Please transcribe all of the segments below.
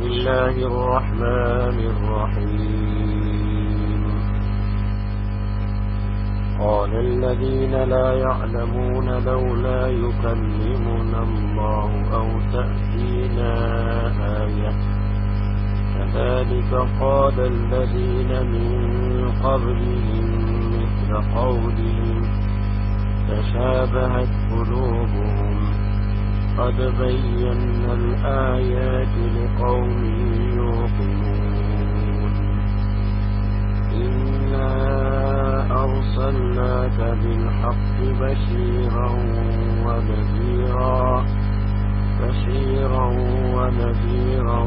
بسم الله الرحمن الرحيم. قال الذين لا يعلمون لولا يكلمنا الله أو تأتينا آية. كذلك قال الذين من قبلهم مثل قولهم تشابهت قلوبهم قد بينا الآيات لقوم يوقنون. إنا أرسلناك بالحق بشيرا ونذيرا. بشيرا ونذيرا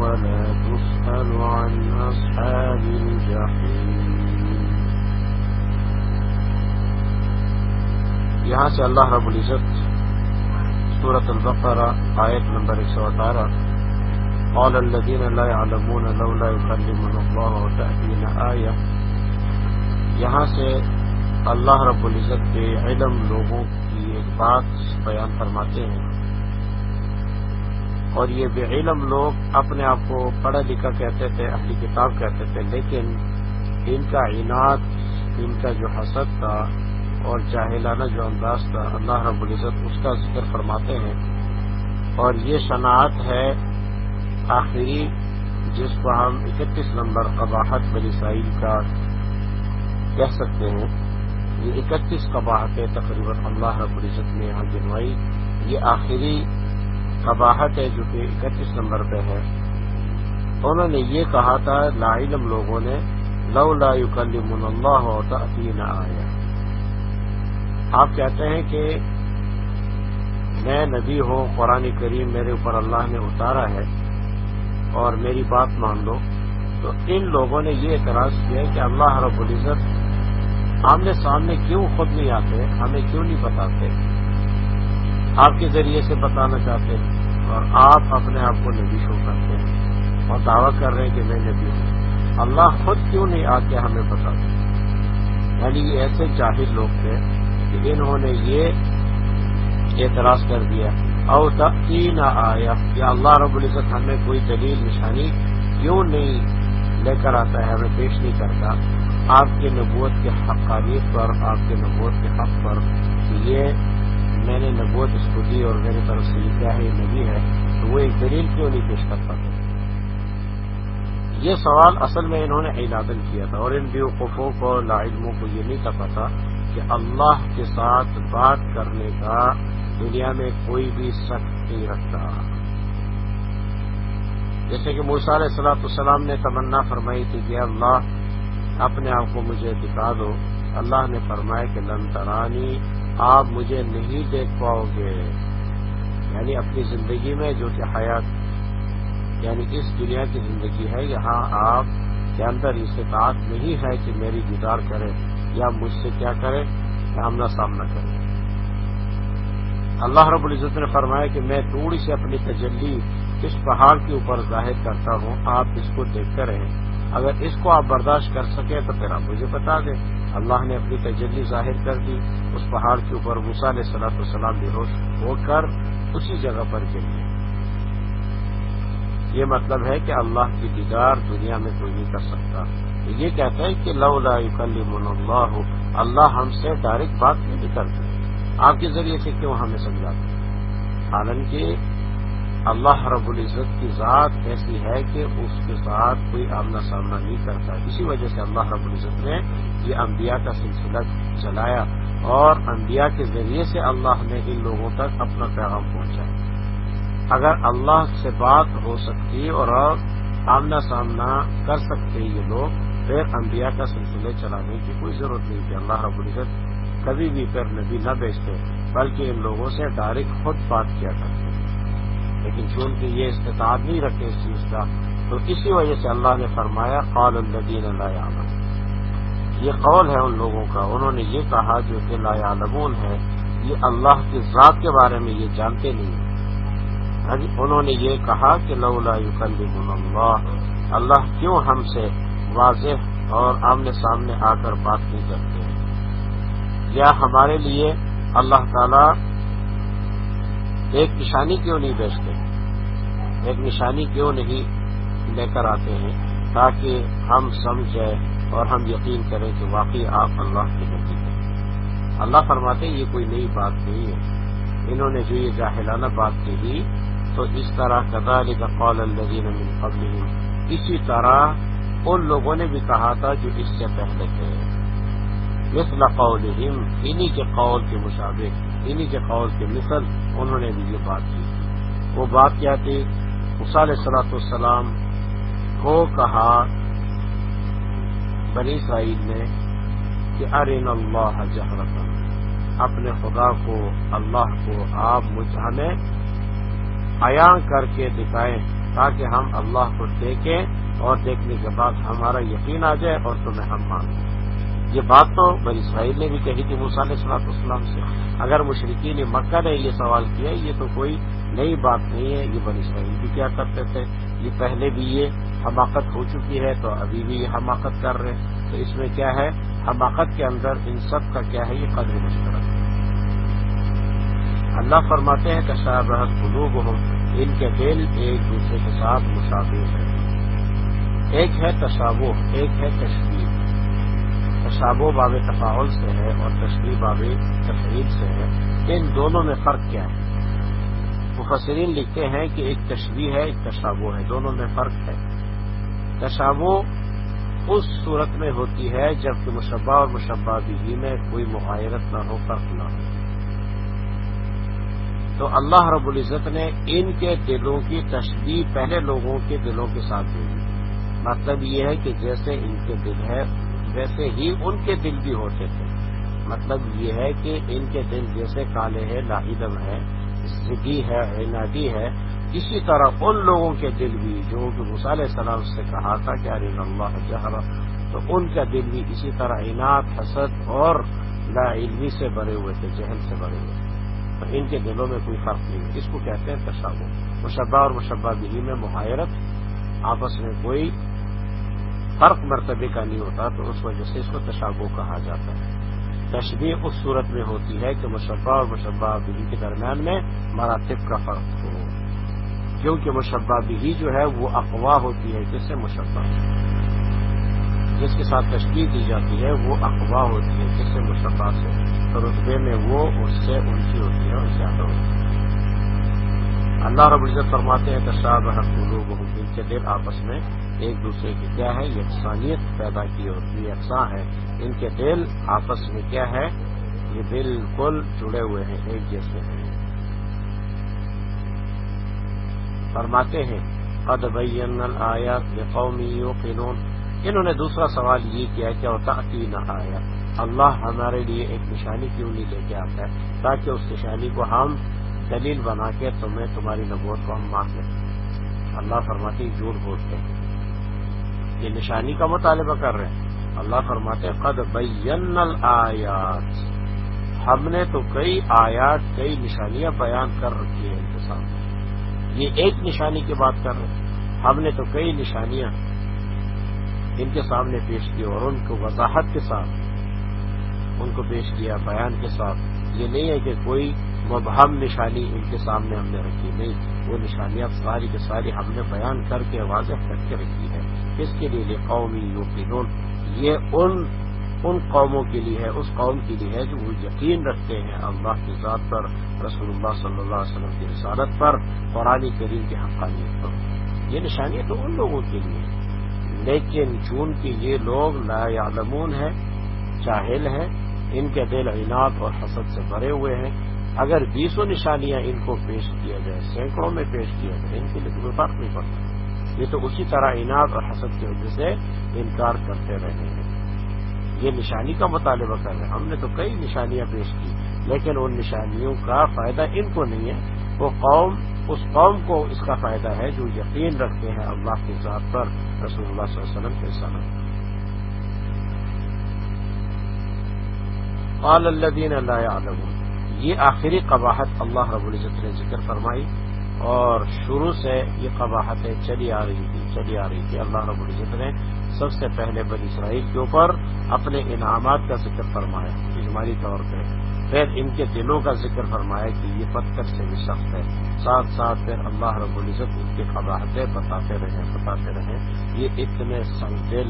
ولا تسأل عن أصحاب الجحيم. یہاں سے اللہ رب العزت سورت البقرہ آیت نمبر ایک سو اٹھارہ۔ قال الذين لا يعلمون لولا يكلمنا الله وتأتينا آية یہاں سے اللہ رب العزت کے علم لوگوں کی ایک بات بیان فرماتے ہیں۔ اور یہ بے علم لوگ اپنے آپ کو پڑھا لکھا کہتے تھے اہلی کتاب کہتے تھے، لیکن ان کا عناد، ان کا جو حسد تھا اور جاہلانہ جو انداز تھا، اللہ رب العزت اس کا ذکر فرماتے ہیں۔ اور یہ صنعت ہے آخری، جس کو ہم اکتیس نمبر قباحت بلی سائل کا کہہ سکتے ہیں۔ یہ اکتیس قباحتیں تقریباً اللہ رب العزت نے یہاں گنوائی۔ یہ آخری قباحت ہے جو کہ اکتیس نمبر پہ ہے۔ انہوں نے یہ کہا تھا، لا علم لوگوں نے لو لا یکلمن اللہ ہوتا نہ آیا آپ کہتے ہیں کہ میں نبی ہوں، قرآن کریم میرے اوپر اللہ نے اتارا ہے اور میری بات مان لو۔ تو ان لوگوں نے یہ اعتراض کیا کہ اللہ رب العزت آمنے سامنے کیوں خود نہیں آتے، ہمیں کیوں نہیں بتاتے؟ آپ کے ذریعے سے بتانا چاہتے ہیں اور آپ اپنے آپ کو نبی شو کرتے ہیں اور دعویٰ کر رہے ہیں کہ میں نبی ہوں۔ اللہ خود کیوں نہیں آ کے ہمیں بتاتے؟ یعنی یہ ایسے جاہل لوگ تھے کہ انہوں نے یہ اعتراض کر دیا۔ او تقی نہ آیا یا اللہ رب العزت ہمیں کوئی دلیل نشانی کیوں نہیں لے کر آتا ہے، ہمیں پیش نہیں کرتا۔ آپ کے نبوت کے حقانیت پر، آپ کے نبوت کے حق پر یہ میں نے نبوت اس کو دی اور میری طرف سے یہ کیا ہے، یہ نبی ہے، تو وہ ایک دلیل کیوں نہیں پیش کر پاتے؟ یہ سوال اصل میں انہوں نے اعلادن کیا تھا اور ان بیوقوفوں کو، لا علموں کو یہ نہیں پتا تھا کہ اللہ کے ساتھ بات کرنے کا دنیا میں کوئی بھی سخت نہیں رکھتا۔ جیسے کہ موسا علیہ السلاۃ السلام نے تمنا فرمائی تھی کہ اللہ اپنے آپ کو مجھے دکھا دو۔ اللہ نے فرمایا کہ لن ترانی، آپ مجھے نہیں دیکھ پاؤ گے۔ یعنی اپنی زندگی میں جو کہ حیات یعنی اس دنیا کی زندگی ہے، یہاں آپ کے اندر استطاعت نہیں ہے کہ میری دیدار کرے یا مجھ سے کیا کرے آمنا سامنا کرے۔ اللہ رب العزت نے فرمایا کہ میں تھوڑی سی اپنی تجلی اس پہاڑ کے اوپر ظاہر کرتا ہوں، آپ اس کو دیکھتے رہیں۔ اگر اس کو آپ برداشت کر سکیں تو پھر آپ مجھے بتا دیں۔ اللہ نے اپنی تجلی ظاہر کر دی، اس پہاڑ کے اوپر علیہ صلاح السلام بھی روش ہو کر اسی جگہ پر گر گئے یہ مطلب ہے کہ اللہ کی دیدار دنیا میں کوئی نہیں کر سکتا۔ یہ کہتے ہیں کہ لو لا یکلمن اللہ اللہ ہم سے ڈائریکٹ بات نہیں کرتے آپ کے ذریعے سے کیوں ہمیں سمجھاتے حالانکہ اللہ رب العزت کی ذات ایسی ہے کہ اس کے ساتھ کوئی آمنا سامنا نہیں کرتا۔ اسی وجہ سے اللہ رب العزت نے یہ انبیاء کا سلسلہ چلایا اور انبیاء کے ذریعے سے اللہ نے ان لوگوں تک اپنا پیغام پہنچایا۔ اگر اللہ سے بات ہو سکتی اور آمنا سامنا کر سکتے یہ لوگ پھر انبیاء کا سلسلے چلانے کی کوئی ضرورت نہیں کہ اللہ رب العزت کبھی بھی پھر نبی نہ بیچتے، بلکہ ان لوگوں سے ڈائریکٹ خود بات کیا کرتے۔ لیکن چونکہ یہ استطاعت نہیں رکھے اس چیز کا، تو اسی وجہ سے اللہ نے فرمایا، قال الدین اللہ عمل یہ قول ہے ان لوگوں کا۔ انہوں نے یہ کہا، جو کہ لا عالمون ہے، یہ اللہ کی ذات کے بارے میں یہ جانتے نہیں۔ ہاں جی، انہوں نے یہ کہا کہ لولا اللہ۔ اللہ کیوں ہم سے واضح اور آمنے سامنے آ کر بات نہیں کرتے ہیں۔ یا ہمارے لیے اللہ تعالی ایک نشانی کیوں نہیں بیچتے؟ ایک نشانی کیوں نہیں لے کر آتے ہیں تاکہ ہم سمجھیں اور ہم یقین کریں کہ واقعی آپ اللہ کے نبی ہیں۔ اللہ فرماتے یہ کوئی نئی بات نہیں ہے۔ انہوں نے جو یہ جاہلانہ بات کہی تو اس طرح کزال کا قول الدین قبل اسی طرح ان لوگوں نے بھی کہا تھا جو اس سے پہلے تھے۔ مثل قولہم، انہی کے قول کے مشابق انہی کے قول کے مثل انہوں نے بھی یہ بات کی وہ بات کیا تھی؟ مثال صلاحت السلام کو کہا بنی اسرائیل نے کہ ارین اللہ جہرت اپنے خدا کو، اللہ کو آپ مجھ ہمیں عیاں کر کے دکھائیں تاکہ ہم اللہ کو دیکھیں۔ اور دیکھنے کے بعد ہمارا یقین آ جائے اور تمہیں ہم مانیں۔ یہ بات تو بنی اسرائیل نے بھی کہی تھی مثال صلاحت السلام سے۔ اگر مشرقین مکہ نے یہ سوال کیا، یہ تو کوئی نئی بات نہیں ہے۔ یہ بنی اسرائیل بھی کیا کرتے تھے؟ یہ پہلے بھی یہ حماقت ہو چکی ہے تو ابھی بھی یہ حماقت کر رہے ہیں۔ تو اس میں کیا ہے؟ حماقت کے اندر ان سب کا کیا ہے؟ یہ قدر مشترک۔ اللہ فرماتے ہیں کشا بحث قلوب ہوں ان کے دل ایک دوسرے کے ساتھ مشابہ ہے ایک ہے تصابو ایک ہے تشریح تشابو باب تفاول سے ہے اور تشریح باب تفریح سے ہے۔ ان دونوں میں فرق کیا ہے؟ مفسرین لکھتے ہیں کہ ایک تشبیح ہے، ایک تشابو ہے، دونوں میں فرق ہے۔ تشابو اس صورت میں ہوتی ہے جب مشبہ اور مشبہ بھی میں کوئی معایرت نہ ہو، فرق نہ ہو۔ تو اللہ رب العزت نے ان کے دلوں کی تشبیح پہلے لوگوں کے دلوں کے ساتھ دی۔ مطلب یہ ہے کہ جیسے ان کے دل ہے ویسے ہی ان کے دل بھی ہوتے تھے۔ مطلب یہ ہے کہ ان کے دل جیسے کالے ہیں لاہدم ہے زدی ہے، عنادی ہے اسی طرح ان لوگوں کے دل بھی جو کہ مثال السلام سے کہا تھا کہ ارے اللہ جہر تو ان کا دل بھی اسی طرح عناد، حسد اور لا علمی سے بھرے ہوئے تھے، جہل سے بھرے ہوئے تھے۔ تو ان کے دلوں میں کوئی فرق نہیں ہے۔ اس کو کہتے ہیں تشابہ۔ مشبہ اور مشبہ بھی میں محایرت آپس میں کوئی فرق مرتبے کا نہیں ہوتا، تو اس وجہ سے اس کو تشابو کہا جاتا ہے۔ تشبیح اس صورت میں ہوتی ہے کہ مشبہ اور مشبہ بھی کے درمیان میں مراتب کا فرق ہو۔ کیونکہ مشبہ بھی جو ہے وہ اقوا ہوتی ہے، جس سے مشبہ جس کے ساتھ تشبیح دی جاتی ہے، وہ اقوا ہوتی ہے، جس سے مشبہ سے۔ تو رتبے میں وہ، اس سے اونچی ہوتی ہے اور زیادہ ہوتی ہے۔ اللہ رب العزت فرماتے ہیں تشاب لوگ ان کے دل آپس میں ایک دوسرے کی کیا ہے؟ یکسانیت پیدا کی ہوتی ہے یکساں ہے ان کے دل آپس میں کیا ہے؟ یہ بالکل جڑے ہوئے ہیں، ایک جیسے ہیں۔ فرماتے ہیں، قد بین آیات یہ قومی انہوں نے دوسرا سوال یہ کیا کہ ہوتا نہ آیا اللہ ہمارے لیے ایک نشانی کیوں نہیں لے کے آتا ہے؟ تاکہ اس نشانی کو ہم دلیل بنا کے تمہیں تمہاری نبوت کو ہم مان لیں۔ اللہ فرماتی جھوٹ بولتے ہیں۔ یہ نشانی کا مطالبہ کر رہے ہیں۔ اللہ فرماتے قد بین آیات ہم نے تو کئی آیات، کئی نشانیاں بیان کر رکھی ہیں ان کے سامنے۔ یہ ایک نشانی کی بات کر رہے ہیں۔ ہم نے تو کئی نشانیاں ان کے سامنے پیش کی اور ان کو وضاحت کے ساتھ، ان کو پیش کیا، بیان کے ساتھ۔ یہ نہیں ہے کہ کوئی مبہم نشانی ان کے سامنے ہم نے رکھی نہیں۔ وہ نشانیاں ساری کے ساری ہم نے بیان کر کے واضح کر کے رکھی ہے۔ اس کے لیے قومی یو یہ ان ان قوموں کے لیے ہے، اس قوم کے لیے ہے جو وہ یقین رکھتے ہیں اللہ کی ذات پر رسول اللہ صلی اللہ علیہ وسلم کی رسالت پر، قرآن کریم کے حقانیت پر۔ یہ نشانیاں تو ان لوگوں کے لیے ہیں۔ لیکن چونکہ یہ لوگ لا یعلمون ہیں، جاہل ہیں، ان کے دل عناد اور حسد سے بھرے ہوئے ہیں اگر بیسوں نشانیاں ان کو پیش کیا جائے سینکڑوں میں پیش کیا جائے ان کے لیے کوئی فرق نہیں پڑتا۔ یہ تو اسی طرح عناد اور حسد کی وجہ سے انکار کرتے رہے ہیں۔ یہ نشانی کا مطالبہ کر رہے ہیں۔ ہم نے تو کئی نشانیاں پیش کی، لیکن ان نشانیوں کا فائدہ ان کو نہیں ہے۔ وہ قوم، اس قوم کو اس کا فائدہ ہے جو یقین رکھتے ہیں اللہ کے ذات پر، رسول اللہ صلی اللہ علیہ وسلم کے ساتھ قال الدین اللہ عالم یہ آخری قباحت اللہ رب العزت نے ذکر فرمائی اور شروع سے یہ قباحتیں چلی آ رہی تھی چلی آ رہی تھی اللہ رب العزت نے سب سے پہلے بنی اسرائیل کے اوپر اپنے انعامات کا ذکر فرمایا، اجمالی طور پہ۔ پھر ان کے دلوں کا ذکر فرمایا کہ یہ پتھر سے بھی سخت ہے۔ ساتھ ساتھ پھر اللہ رب العزت ان کی قباہتیں بتاتے رہے بتاتے رہے۔ یہ اتنے سنگ دل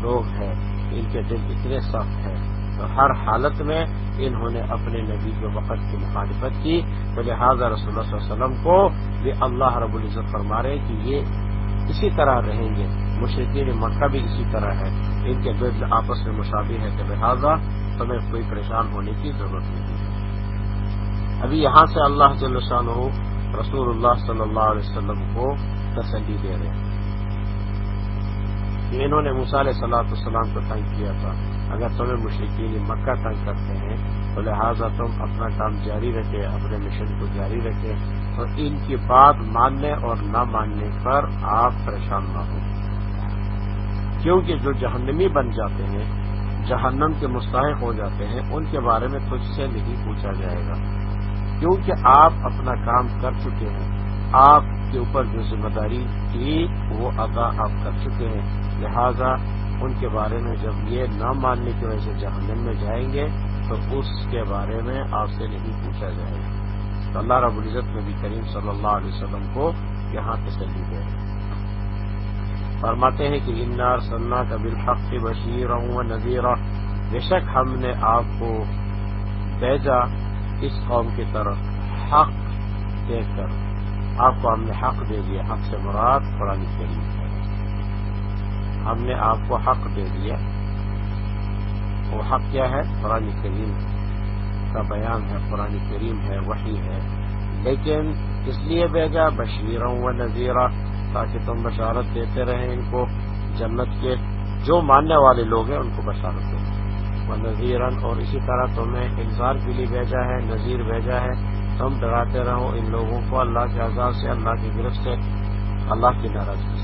لوگ ہیں، ان کے دل اتنے سخت ہیں۔ ہر حالت میں انہوں نے اپنے نبی کے وقت کی مخالفت کی تو لہٰذا رسول اللہ صلی اللہ علیہ وسلم کو بھی اللہ رب العزت فرما رہے کہ یہ اسی طرح رہیں گے۔ مشرقین مکہ بھی اسی طرح ہے ان کے دل آپس میں مشابہ ہے کہ لہٰذا تمہیں کوئی پریشان ہونے کی ضرورت نہیں ہے۔ ابھی یہاں سے اللہ جل شاہ رسول اللہ صلی اللہ علیہ وسلم کو تسلی دے رہے ہیں۔ کہ انہوں نے مثال صلاح السلام کو تنگ کیا تھا۔ اگر تمہیں مشرقین مکہ تنگ کرتے ہیں، تو لہٰذا تم اپنا کام جاری رکھے، اپنے مشن کو جاری رکھے تو ان کی بات ماننے اور نہ ماننے پر آپ پریشان نہ ہوں۔ کیونکہ جو جہنمی بن جاتے ہیں، جہنم کے مستحق ہو جاتے ہیں، ان کے بارے میں تجھ سے نہیں پوچھا جائے گا۔ کیونکہ آپ اپنا کام کر چکے ہیں، آپ کے اوپر جو ذمہ داری تھی، وہ ادا آپ کر چکے ہیں۔ لہذا ان کے بارے میں جب یہ نہ ماننے کی وجہ سے جہنم میں جائیں گے، تو اس کے بارے میں آپ سے نہیں پوچھا جائے گا۔ تو اللہ رب العزت نبی کریم صلی اللہ علیہ وسلم کو یہاں تسلی دے۔ فرماتے ہیں کہ انار سلنا کبل حق بشیر و نذیر بے شک ہم نے آپ کو بھیجا اس قوم کی طرف حق دے کر۔ آپ کو ہم نے حق دے دیا، حق سے مراد قرآن کریم۔ ہم نے آپ کو حق دے دیا۔ وہ حق کیا ہے؟ قرآن کریم کا بیان ہے، قرآن کریم ہے وہی ہے۔ لیکن اس لیے بھیجا، بشیروں و نذیرہ، تاکہ تم بشارت دیتے رہیں ان کو، جنت کے جو ماننے والے لوگ ہیں ان کو بشارت دیں وہ نذیرن اور اسی طرح تمہیں انتظار کے لیے بھیجا ہے، نذیر بھیجا ہے۔ تم ڈراتے رہو ان لوگوں کو اللہ کے عذاب سے، اللہ کی گرفت سے، اللہ کی ناراضگی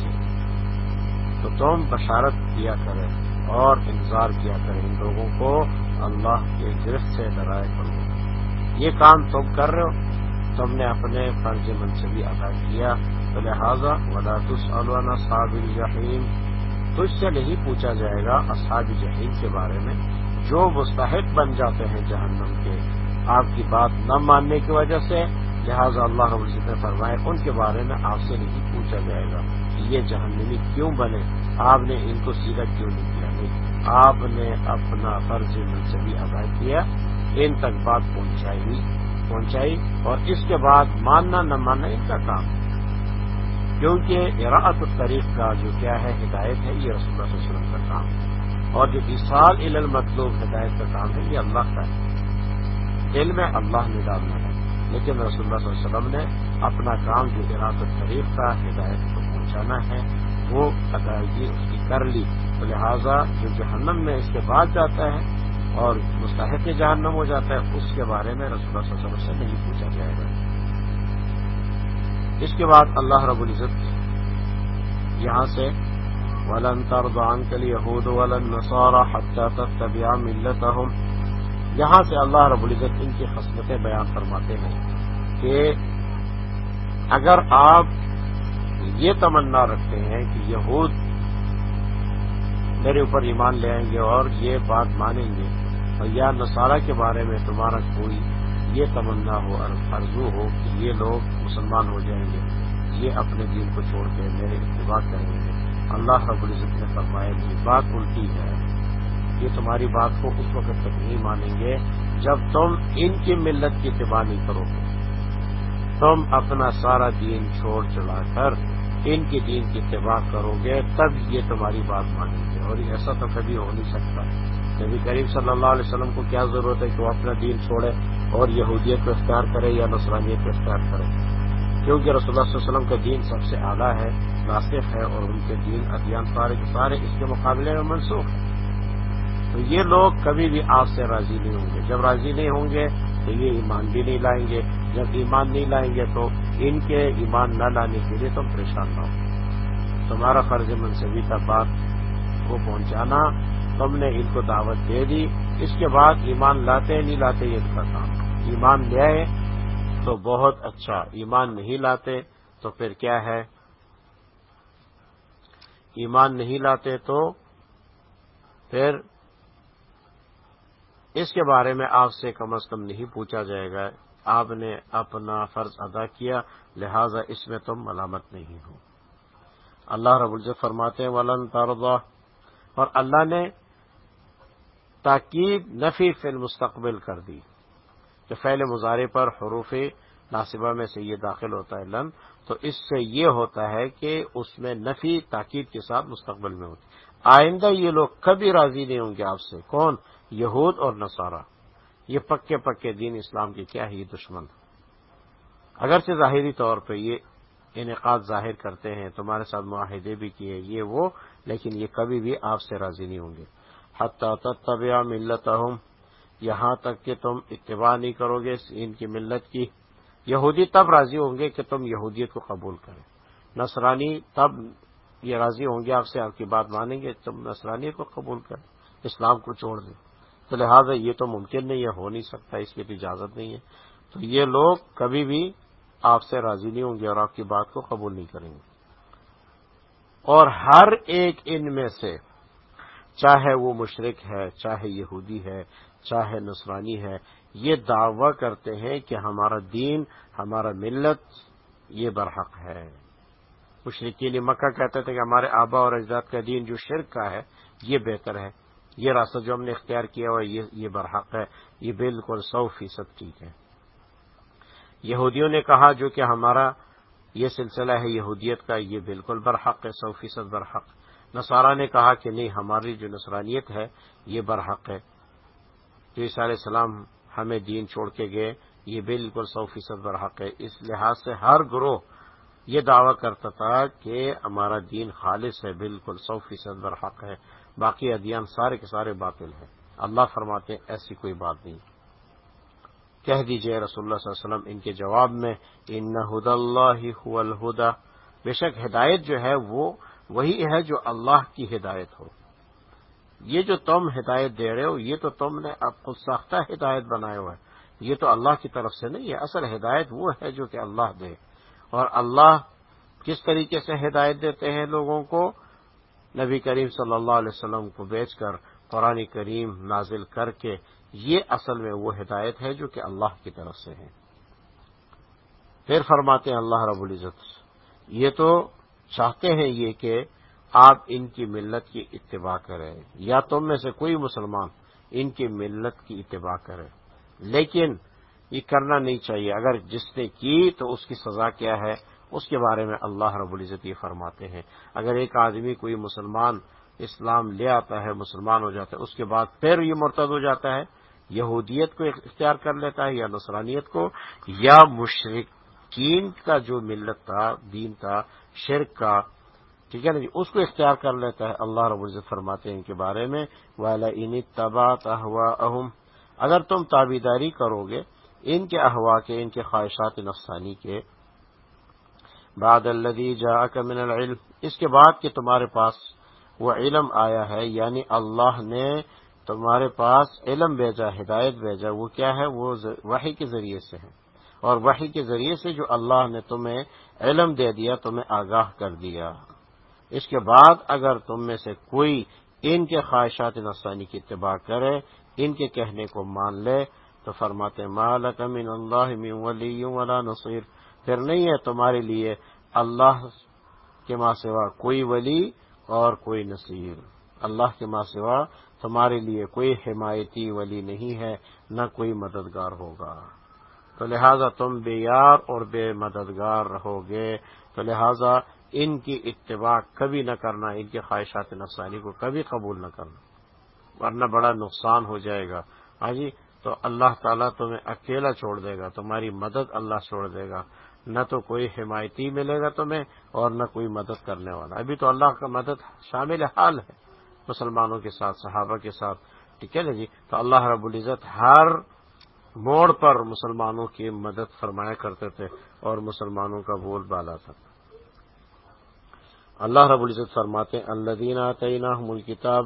تو تم بشارت کیا کرے اور انتظار کیا کرے ان لوگوں کو اللہ کے گرفت سے ڈرائے کرو۔ یہ کام تم کر رہے ہو۔ تم نے اپنے فرض منصبی ادا کیا۔ تو لہٰذا ولا تسالنا صاب الجحیم۔ تجھ سے نہیں پوچھا جائے گا اصحاب جہیم کے بارے میں۔ جو مستحق بن جاتے ہیں جہنم کے۔ آپ کی بات نہ ماننے کی وجہ سے، لہٰذا اللہ رب نے فرمائے ان کے بارے میں آپ سے نہیں پوچھا جائے گا۔ یہ جہنمی کیوں بنے؟ آپ نے ان کو سیدھا کیوں نہیں کیا؟ نہیں، آپ نے اپنا فرض منصبی ادا کیا، ان تک بات پہنچائی پہنچائی، اور اس کے بعد ماننا نہ ماننا ان کا کام۔ کیونکہ اراعت الطریق کا جو کیا ہے، ہدایت ہے، یہ رسول اللہ علیہ وسلم کا کام۔ اور جو اصال عل المطلوب ہدایت کا کام ہے، یہ اللہ کا ہے۔ دل میں اللہ نے ڈالنا ہے، لیکن رسول اللہ صلی اللہ علیہ وسلم نے اپنا کام جو اراعت الطریق کا، ہدایت کو پہنچانا ہے، وہ ادائیگی اس کی کر لی۔ تو لہٰذا جو جہنم میں اس کے بعد جاتا ہے اور مستحق جہنم ہو جاتا ہے، اس کے بارے میں رسول اللہ صلی اللہ علیہ وسلم سے نہیں پوچھا جائے گا اس کے بعد اللہ رب العزت یہاں سے ولن تربان کے لیے حود ولن نسورا حتہ تک طبیع ملت یہاں سے اللہ رب العزت ان کی خصلتیں بیان فرماتے ہیں کہ اگر آپ یہ تمنا رکھتے ہیں کہ یہود میرے اوپر ایمان لے آئیں گے اور یہ بات مانیں گے۔ اور یا نصارہ کے بارے میں تمہارا کوئی یہ تمنا ہو ارزو ہو کہ یہ لوگ مسلمان ہو جائیں گے۔ یہ اپنے دین کو چھوڑ کے میرے اتباع کریں گے۔ اللہ رب العزت نے فرمایا، یہ بات الٹی ہے۔ یہ تمہاری بات کو اس وقت تک نہیں مانیں گے جب تم ان کی ملت کی اتباع نہیں کرو گے۔ تم اپنا سارا دین چھوڑ چلا کر ان کی دین کی اتباع کرو گے، تب یہ تمہاری بات مانیں گے۔ اور ایسا تو کبھی ہو نہیں سکتا۔ نبی کریم صلی اللہ علیہ وسلم کو کیا ضرورت ہے کہ وہ اپنا دین چھوڑے اور یہودیت کو اختیار کرے یا نسرانیت کو اختیار کرے؟ کیونکہ رسول اللہ علیہ وسلم کا دین سب سے اعلیٰ ہے ناصف ہے اور ان کے دین ادیان سارے کے سارے اس کے مقابلے میں منسوخ ہیں۔ تو یہ لوگ کبھی بھی آپ سے راضی نہیں ہوں گے۔ جب راضی نہیں ہوں گے تو یہ ایمان بھی نہیں لائیں گے۔ جب ایمان نہیں لائیں گے تو ان کے ایمان نہ لانے کے لیے تم پریشان نہ ہو۔ تمہارا فرض منصبی کا بات کو پہنچانا۔ تم نے ان کو دعوت دے دی۔ اس کے بعد ایمان لاتے نہیں لاتے یہ ان کا کام۔ ایمان لے آئے تو بہت اچھا۔ ایمان نہیں لاتے تو پھر کیا ہے؟ ایمان نہیں لاتے تو پھر اس کے بارے میں آپ سے کم از کم نہیں پوچھا جائے گا۔ آپ نے اپنا فرض ادا کیا، لہذا اس میں تم ملامت نہیں ہو۔ اللہ رب العزت فرماتے ہیں، ولن ترضا اور اللہ نے تاکید نفی فی المستقبل کر دی، کہ فعل مظاہرے پر حروف ناصبہ میں سے یہ داخل ہوتا ہے، لن۔ تو اس سے یہ ہوتا ہے کہ اس میں نفی تاکید کے ساتھ مستقبل میں ہوتی۔ آئندہ یہ لوگ کبھی راضی نہیں ہوں گے آپ سے۔ کون؟ یہود اور نصارہ۔ یہ پکے پکے دین اسلام کے کیا ہی دشمن اگرچہ ظاہری طور پہ یہ انعقاد ظاہر کرتے ہیں، تمہارے ساتھ معاہدے بھی کیے یہ وہ، لیکن یہ کبھی بھی آپ سے راضی نہیں ہوں گے۔ حتیٰ طبیہ ملت یہاں تک کہ تم اتباع نہیں کرو گے ان کی ملت کی۔ یہودی تب راضی ہوں گے کہ تم یہودیت کو قبول کریں۔ نصرانی تب یہ راضی ہوں گے، آپ سے آپ کی بات مانیں گے، تم نصرانیت کو قبول کریں۔ اسلام کو چھوڑ دیں۔ تو لہٰذا یہ تو ممکن نہیں ہے، ہو نہیں سکتا، اس کی اجازت نہیں ہے۔ تو یہ لوگ کبھی بھی آپ سے راضی نہیں ہوں گے اور آپ کی بات کو قبول نہیں کریں گے۔ اور ہر ایک ان میں سے، چاہے وہ مشرق ہے، چاہے یہودی ہے، چاہے نصرانی ہے، یہ دعوی کرتے ہیں کہ ہمارا دین، ہمارا ملت یہ برحق ہے۔ مشرقین مکہ کہتے تھے کہ ہمارے آبا اور اجداد کا دین جو شرک کا ہے، یہ بہتر ہے۔ یہ راستہ جو ہم نے اختیار کیا ہوا یہ برحق ہے۔ یہ بالکل سو فیصد ٹھیک ہے۔ یہودیوں نے کہا جو کہ ہمارا یہ سلسلہ ہے یہودیت کا، یہ بالکل برحق ہے، سو فیصد برحق۔ نصارہ نے کہا کہ نہیں، ہماری جو نصرانیت ہے، یہ برحق ہے۔ جو علیہ السلام ہمیں دین چھوڑ کے گئے، یہ بالکل سو فیصد برحق ہے۔ اس لحاظ سے ہر گروہ یہ دعویٰ کرتا تھا کہ ہمارا دین خالص ہے، بالکل سو فیصد برحق ہے۔ باقی ادیان سارے کے سارے باطل ہیں۔ اللہ فرماتے ہیں، ایسی کوئی بات نہیں۔ کہہ دیجیے رسول اللہ صلی اللہ علیہ وسلم، ان کے جواب میں، ان ہد اللہ الہدا بے شک ہدایت جو ہے، وہ وہی ہے جو اللہ کی ہدایت ہو۔ یہ جو تم ہدایت دے رہے ہو، یہ تو تم نے اب خود ساختہ ہدایت بنائے ہوا ہے یہ تو اللہ کی طرف سے نہیں ہے، اصل ہدایت وہ ہے جو کہ اللہ دے۔ اور اللہ کس طریقے سے ہدایت دیتے ہیں لوگوں کو؟ نبی کریم صلی اللہ علیہ وسلم کو بیچ کر قرآن کریم نازل کر کے یہ اصل میں وہ ہدایت ہے جو کہ اللہ کی طرف سے ہے۔ پھر فرماتے ہیں اللہ رب العزت، یہ تو چاہتے ہیں یہ کہ آپ ان کی ملت کی اتباع کریں، یا تم میں سے کوئی مسلمان ان کی ملت کی اتباع کرے۔ لیکن یہ کرنا نہیں چاہیے، اگر جس نے کی تو اس کی سزا کیا ہے؟ اس کے بارے میں اللہ رب العزت یہ فرماتے ہیں۔ اگر ایک آدمی کوئی مسلمان اسلام لے آتا ہے، مسلمان ہو جاتا ہے، اس کے بعد پھر یہ مرتد ہو جاتا ہے۔ یہودیت کو اختیار کر لیتا ہے یا نصرانیت کو، یا مشرقین کا جو ملت تھا، دین تھا، شرک کا، ٹھیک ہے نا جی؟ اس کو اختیار کر لیتا ہے۔ اللہ رب العزت فرماتے ہیں ان کے بارے میں والا ان تبا تہوا اہم اگر تم تابیداری کرو گے ان کے احوا کے، ان کے خواہشات نفسانی کے بعد الدی جا من العلم، اس کے بعد کہ تمہارے پاس وہ علم آیا ہے یعنی اللہ نے تمہارے پاس علم بھیجا، ہدایت بھیجا، وہ کیا ہے؟ وہ وحی کے ذریعے سے ہے۔ اور وحی کے ذریعے سے جو اللہ نے تمہیں علم دے دیا، تمہیں آگاہ کر دیا۔ اس کے بعد اگر تم میں سے کوئی ان کے خواہشات نسانی کی اتباع کرے، ان کے کہنے کو مان لے، تو فرماتے مالک من اللہ من ولی ولا نصیر پھر نہیں ہے تمہارے لیے اللہ کے ماں سوا کوئی ولی اور کوئی نصیر۔ اللہ کے ماں سوا تمہارے لیے کوئی حمایتی ولی نہیں ہے، نہ کوئی مددگار ہوگا۔ تو لہذا تم بے یار اور بے مددگار رہو گے تو لہذا ان کی اتباع کبھی نہ کرنا، ان کی خواہشات نفسانی کو کبھی قبول نہ کرنا، ورنہ بڑا نقصان ہو جائے گا۔ ہاں جی تو اللہ تعالیٰ تمہیں اکیلا چھوڑ دے گا، تمہاری مدد اللہ چھوڑ دے گا۔ نہ تو کوئی حمایتی ملے گا تمہیں اور نہ کوئی مدد کرنے والا۔ ابھی تو اللہ کا مدد شامل حال ہے مسلمانوں کے ساتھ، صحابہ کے ساتھ۔ ٹھیک ہے نا جی؟ تو اللہ رب العزت ہر موڑ پر مسلمانوں کی مدد فرمایا کرتے تھے اور مسلمانوں کا بول بالا تھا۔ اللہ رب العزت فرماتے اللہ دینا تعینہ ملک کتاب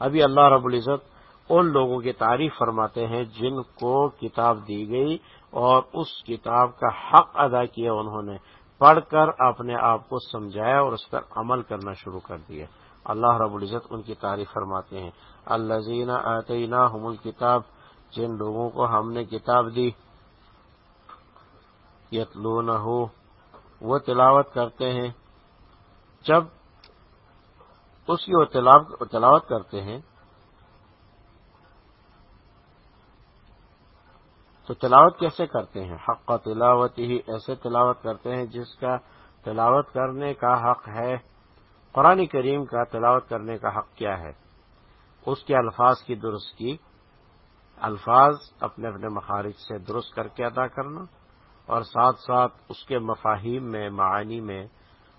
ابھی اللہ رب العزت ان لوگوں کی تعریف فرماتے ہیں جن کو کتاب دی گئی اور اس کتاب کا حق ادا کیا انہوں نے، پڑھ کر اپنے آپ کو سمجھایا اور اس پر عمل کرنا شروع کر دیا۔ اللہ رب العزت ان کی تعریف فرماتے ہیں۔ اللہ زینہ عطینہ کتاب جن لوگوں کو ہم نے کتاب دی یتلون ہو وہ تلاوت کرتے ہیں۔ جب اس کی تلاوت کرتے ہیں تو تلاوت کیسے کرتے ہیں؟ حق کا تلاوت ہی ایسے تلاوت کرتے ہیں جس کا تلاوت کرنے کا حق ہے۔ قرآن کریم کا تلاوت کرنے کا حق کیا ہے؟ اس کے الفاظ کی درست کی الفاظ اپنے اپنے مخارج سے درست کر کے ادا کرنا اور ساتھ ساتھ اس کے مفاہیم میں، معانی میں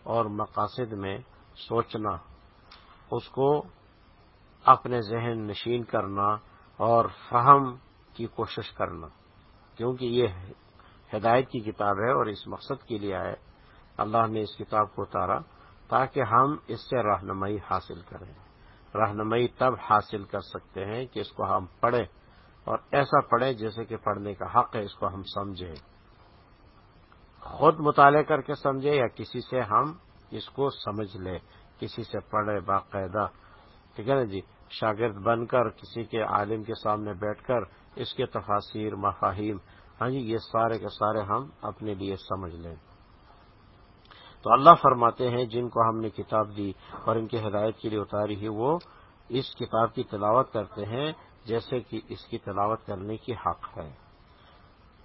اور مقاصد میں سوچنا، اس کو اپنے ذہن نشین کرنا اور فہم کی کوشش کرنا۔ کیونکہ یہ ہدایت کی کتاب ہے اور اس مقصد کے لیے ہے اللہ نے اس کتاب کو اتارا تاکہ ہم اس سے رہنمائی حاصل کریں۔ رہنمائی تب حاصل کر سکتے ہیں کہ اس کو ہم پڑھیں اور ایسا پڑھیں جیسے کہ پڑھنے کا حق ہے، اس کو ہم سمجھیں۔ خود مطالعہ کر کے سمجھیں یا کسی سے ہم اس کو سمجھ لیں، کسی سے پڑھے باقاعدہ۔ ٹھیک ہے نا جی؟ شاگرد بن کر کسی کے عالم کے سامنے بیٹھ کر اس کے تفاصیر مفاہیم ہاں جی یہ سارے کے سارے ہم اپنے لیے سمجھ لیں۔ تو اللہ فرماتے ہیں، جن کو ہم نے کتاب دی اور ان کی ہدایت کے لیے اتاری ہے، وہ اس کتاب کی تلاوت کرتے ہیں، جیسے کہ اس کی تلاوت کرنے کی حق ہے۔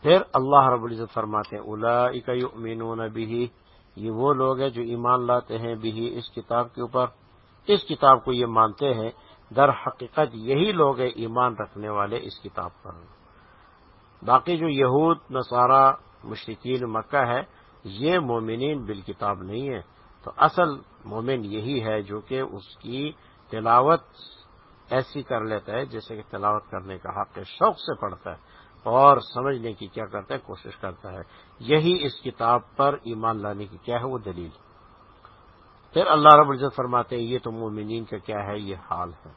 پھر اللہ رب العزت فرماتے ہیں الا بھی یہ وہ لوگ ہیں جو ایمان لاتے ہیں بھی اس کتاب کے اوپر۔ اس کتاب کو یہ مانتے ہیں در حقیقت یہی لوگ ایمان رکھنے والے اس کتاب پر باقی جو یہود، نصارہ مشرقین مکہ ہے، یہ مومنین بالکتاب نہیں ہے تو اصل مومن یہی ہے جو کہ اس کی تلاوت ایسی کر لیتا ہے جیسے کہ تلاوت کرنے کا حق شوق سے پڑھتا ہے اور سمجھنے کی کیا کرتا ہے، کوشش کرتا ہے۔ یہی اس کتاب پر ایمان لانے کی کیا ہے وہ دلیل۔ پھر اللہ رب العزت فرماتے ہیں، یہ تو مومنین کا کیا ہے، یہ حال ہے۔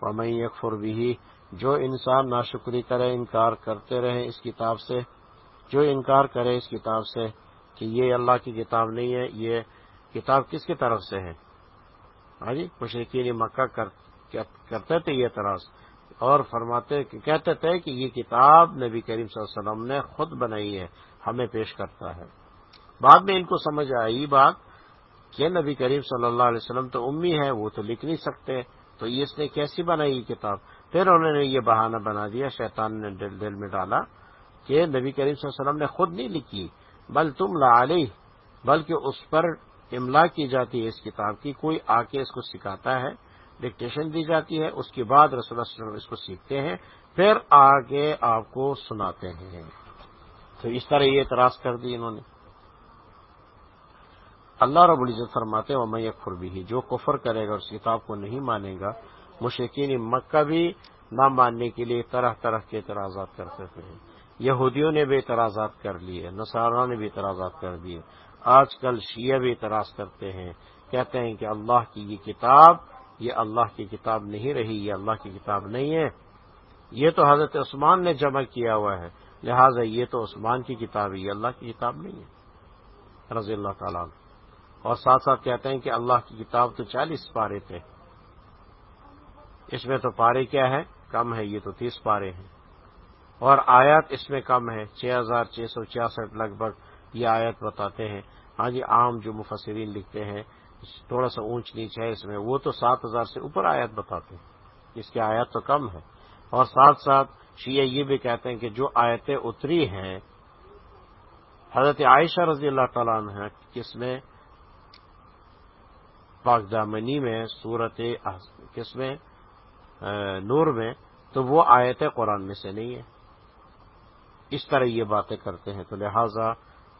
اور میں یکفر بھی جو انسان ناشکری کرے، انکار کرتے رہے اس کتاب سے، جو انکار کرے اس کتاب سے کہ یہ اللہ کی کتاب نہیں ہے، یہ کتاب کس کی طرف سے ہے؟ ہاں جی مشرقین مکہ کرتے تھے یہ طرح اور فرماتے کہتے تھے کہ یہ کتاب نبی کریم صلی اللہ علیہ وسلم نے خود بنائی ہے، ہمیں پیش کرتا ہے۔ بعد میں ان کو سمجھ آئی بات کہ نبی کریم صلی اللہ علیہ وسلم تو امی ہے وہ تو لکھ نہیں سکتے۔ تو اس نے کیسی بنائی یہ کتاب؟ پھر انہوں نے یہ بہانہ بنا دیا، شیطان نے دل دل میں ڈالا کہ نبی کریم صلی اللہ علیہ وسلم نے خود نہیں لکھی۔ بل تم علی بلکہ اس پر املا کی جاتی ہے اس کتاب کی۔ کوئی آ کے اس کو سکھاتا ہے ڈکٹیشن دی جاتی ہے، اس کے بعد رسول اللہ علیہ وسلم اس کو سیکھتے ہیں، پھر آگے آپ کو سناتے ہیں۔ تو اس طرح یہ اعتراض کر دی انہوں نے۔ اللہ رب العزت فرماتے ہیں میں یکفر بھی جو کفر کرے گا اس کتاب کو نہیں مانے گا مشکین مکہ بھی نہ ماننے کے لیے طرح طرح کے اعتراضات کرتے تھے۔ یہودیوں نے بھی اعتراضات کر لیے، نصارہ نے بھی اعتراضات کر دیے۔ آج کل شیعہ بھی اعتراض کرتے ہیں، کہتے ہیں کہ اللہ کی یہ کتاب، یہ اللہ کی کتاب نہیں رہی، یہ اللہ کی کتاب نہیں ہے۔ یہ تو حضرت عثمان نے جمع کیا ہوا ہے، لہٰذا یہ تو عثمان کی کتاب ہے، یہ اللہ کی کتاب نہیں ہے۔ رضی اللہ تعالیٰ اور ساتھ ساتھ کہتے ہیں کہ اللہ کی کتاب تو چالیس پارے تھے۔ اس میں تو پارے کیا ہے کم ہے یہ تو تیس پارے ہیں۔ اور آیات اس میں کم ہے، چھ ہزار چھ سو چھیاسٹھ لگ بھگ یہ آیت بتاتے ہیں۔ ہاں جی عام جو مفسرین لکھتے ہیں، تھوڑا سا اونچ نیچ ہے اس میں، وہ تو سات ہزار سے اوپر آیت بتاتے ہیں۔ اس کی آیت تو کم ہے۔ اور ساتھ ساتھ شیعہ یہ بھی کہتے ہیں کہ جو آیتیں اتری ہیں، حضرت عائشہ رضی اللہ تعالیٰ عنہ، کس میں؟ پاک دامنی میں صورت کس میں؟ نور میں۔ تو وہ آیتیں قرآن میں سے نہیں ہے۔ اس طرح یہ باتیں کرتے ہیں۔ تو لہذا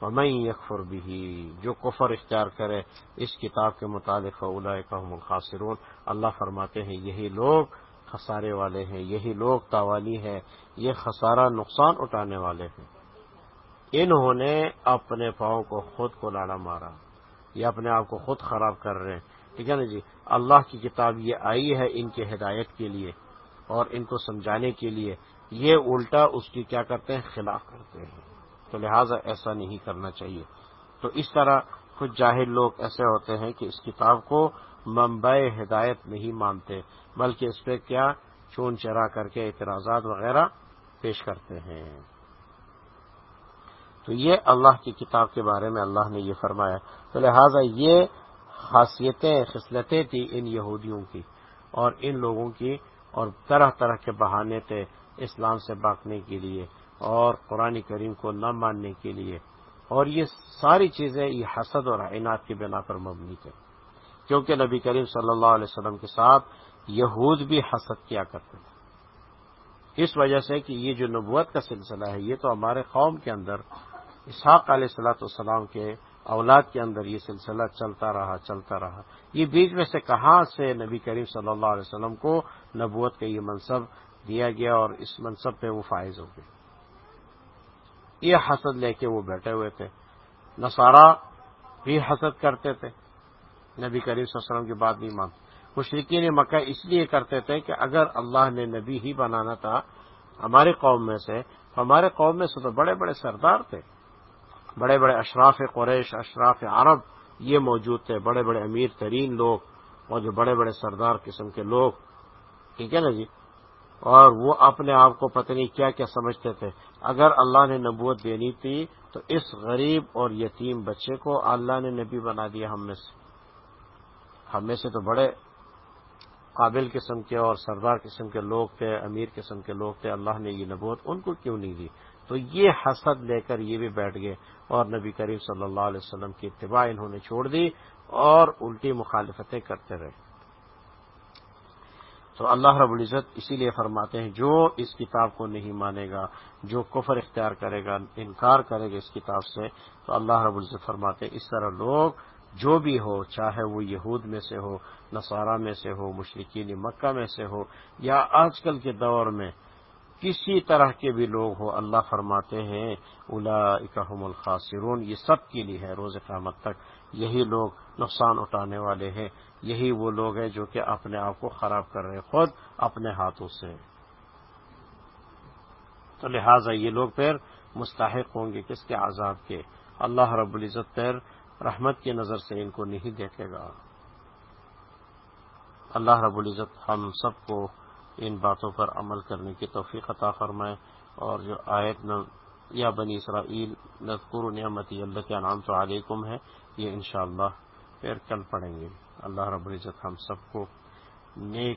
میں یکفر بھی جو کفر اختیار کرے، اس کتاب کے متعلق خاصرون اللہ فرماتے ہیں، یہی لوگ خسارے والے ہیں، یہی لوگ تاوانی ہے یہ خسارہ نقصان اٹھانے والے ہیں۔ انہوں نے اپنے پاؤں کو خود کو لاڑا مارا یہ اپنے آپ کو خود خراب کر رہے ہیں۔ ٹھیک ہے نا جی؟ اللہ کی کتاب یہ آئی ہے ان کے ہدایت کے لیے اور ان کو سمجھانے کے لیے۔ یہ الٹا اس کی کیا کرتے ہیں؟ خلاف کرتے ہیں۔ تو لہٰذا ایسا نہیں کرنا چاہیے۔ تو اس طرح کچھ جاہل لوگ ایسے ہوتے ہیں کہ اس کتاب کو منبع ہدایت نہیں مانتے، بلکہ اس پہ کیا چون چرا کر کے اعتراضات وغیرہ پیش کرتے ہیں۔ تو یہ اللہ کی کتاب کے بارے میں اللہ نے یہ فرمایا۔ تو لہذا یہ خاصیتیں، خصلتیں تھیں ان یہودیوں کی اور ان لوگوں کی اور طرح طرح کے بہانے تھے اسلام سے باقنے کے لیے اور قرآن کریم کو نہ ماننے کے لیے۔ اور یہ ساری چیزیں، یہ حسد اور عینات کی بنا پر مبنی تھے کیونکہ نبی کریم صلی اللہ علیہ وسلم کے ساتھ یہود بھی حسد کیا کرتے تھے۔ اس وجہ سے کہ یہ جو نبوت کا سلسلہ ہے، یہ تو ہمارے قوم کے اندر اسحاق علیہ السلاۃ والسلام کے اولاد کے اندر یہ سلسلہ چلتا رہا چلتا رہا۔ یہ بیچ میں سے کہاں سے نبی کریم صلی اللہ علیہ وسلم کو نبوت کا یہ منصب دیا گیا اور اس منصب پہ وہ فائز ہو گئے۔ یہ حسد لے کے وہ بیٹھے ہوئے تھے۔ نصارہ بھی حسد کرتے تھے۔ نبی کریم صلی اللہ علیہ وسلم کی بات نہیں مانتے۔ مشرقین مکہ اس لیے کرتے تھے کہ اگر اللہ نے نبی ہی بنانا تھا ہمارے قوم میں سے، ہمارے قوم میں سے تو بڑے بڑے سردار تھے۔ بڑے بڑے اشراف قریش، اشراف عرب، یہ موجود تھے، بڑے بڑے امیر ترین لوگ اور جو بڑے بڑے سردار قسم کے لوگ، ٹھیک ہے نا جی؟ اور وہ اپنے آپ کو پتہ نہیں کیا کیا سمجھتے تھے۔ اگر اللہ نے نبوت دینی تھی تو اس غریب اور یتیم بچے کو اللہ نے نبی بنا دیا ہم میں سے۔ ہم میں سے تو بڑے قابل قسم کے اور سردار قسم کے لوگ تھے، امیر قسم کے لوگ تھے، اللہ نے یہ نبوت ان کو کیوں نہیں دی؟ تو یہ حسد لے کر یہ بھی بیٹھ گئے اور نبی کریم صلی اللہ علیہ وسلم کی اتباع انہوں نے چھوڑ دی اور الٹی مخالفتیں کرتے رہے۔ تو اللہ رب العزت اسی لیے فرماتے ہیں، جو اس کتاب کو نہیں مانے گا، جو کفر اختیار کرے گا، انکار کرے گا اس کتاب سے، تو اللہ رب العزت فرماتے ہیں، اس طرح لوگ جو بھی ہو، چاہے وہ یہود میں سے ہو، نصارہ میں سے ہو مشرقین مکہ میں سے ہو، یا آج کل کے دور میں کسی طرح کے بھی لوگ ہو اللہ فرماتے ہیں الا اکم الخاصرون یہ سب کے لیے ہے روز قیامت تک۔ یہی لوگ نقصان اٹھانے والے ہیں، یہی وہ لوگ ہیں جو کہ اپنے آپ کو خراب کر رہے خود اپنے ہاتھوں سے۔ تو لہٰذا یہ لوگ پھر مستحق ہوں گے کس کے عذاب کے۔ اللہ رب العزت پھر رحمت کی نظر سے ان کو نہیں دیکھے گا۔ اللہ رب العزت ہم سب کو ان باتوں پر عمل کرنے کی توفیق عطا فرمائے اور جو آیت یا بنی اسرائیل نذکر نعمتی اللہ کے نام تو علیکم ہے، یہ انشاءاللہ پھر کل پڑھیں گے۔ اللہ رب العزت ہم سب کو نیک